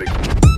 in the